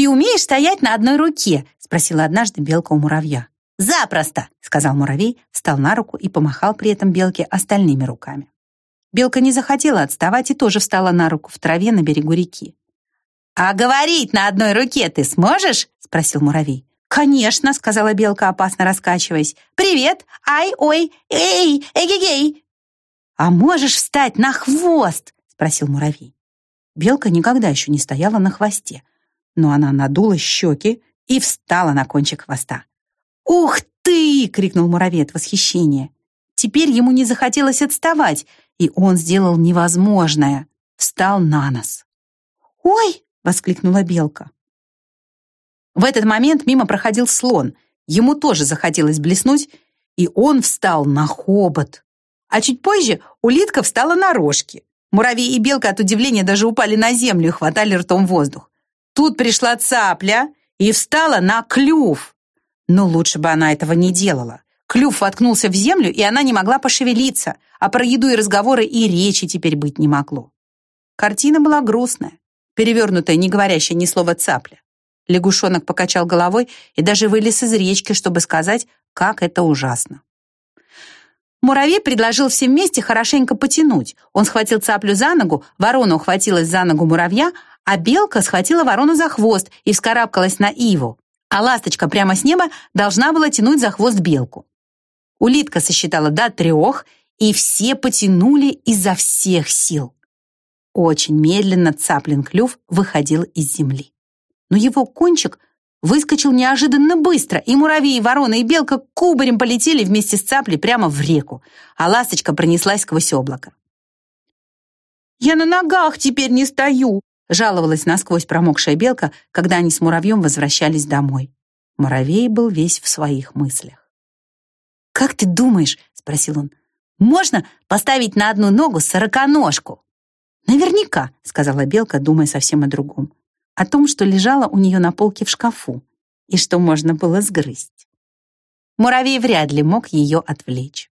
«Ты умеешь стоять на одной руке?» — спросила однажды белка у муравья. «Запросто!» — сказал муравей, встал на руку и помахал при этом белке остальными руками. Белка не захотела отставать и тоже встала на руку в траве на берегу реки. «А говорить на одной руке ты сможешь?» — спросил муравей. «Конечно», — сказала белка, опасно раскачиваясь. «Привет! Ай, ой, эй, эгегей!» «А можешь встать на хвост?» — спросил муравей. Белка никогда еще не стояла на хвосте, но она надула щеки и встала на кончик хвоста. «Ух ты!» — крикнул муравей от восхищения. Теперь ему не захотелось отставать, и он сделал невозможное. Встал на нос. «Ой!» — воскликнула белка. В этот момент мимо проходил слон. Ему тоже захотелось блеснуть, и он встал на хобот. А чуть позже улитка встала на рожки. Муравей и белка от удивления даже упали на землю и хватали ртом воздух. Тут пришла цапля и встала на клюв. Но лучше бы она этого не делала. Клюв воткнулся в землю, и она не могла пошевелиться, а про еду и разговоры и речи теперь быть не могло. Картина была грустная, перевернутая, не говорящая ни слова цапля. Лягушонок покачал головой и даже вылез из речки, чтобы сказать, как это ужасно. Муравей предложил всем вместе хорошенько потянуть. Он схватил цаплю за ногу, ворона ухватилась за ногу муравья, а белка схватила ворону за хвост и вскарабкалась на иву, а ласточка прямо с неба должна была тянуть за хвост белку. Улитка сосчитала до трех, и все потянули изо всех сил. Очень медленно цаплин клюв выходил из земли но его кончик выскочил неожиданно быстро, и муравей, и ворона, и белка кубарем полетели вместе с цаплей прямо в реку, а ласточка пронеслась сквозь облако. «Я на ногах теперь не стою!» Жаловалась насквозь промокшая белка, когда они с муравьем возвращались домой. Муравей был весь в своих мыслях. «Как ты думаешь, — спросил он, — можно поставить на одну ногу сороконожку?» «Наверняка», — сказала белка, думая совсем о другом о том, что лежало у нее на полке в шкафу и что можно было сгрызть. Муравей вряд ли мог ее отвлечь.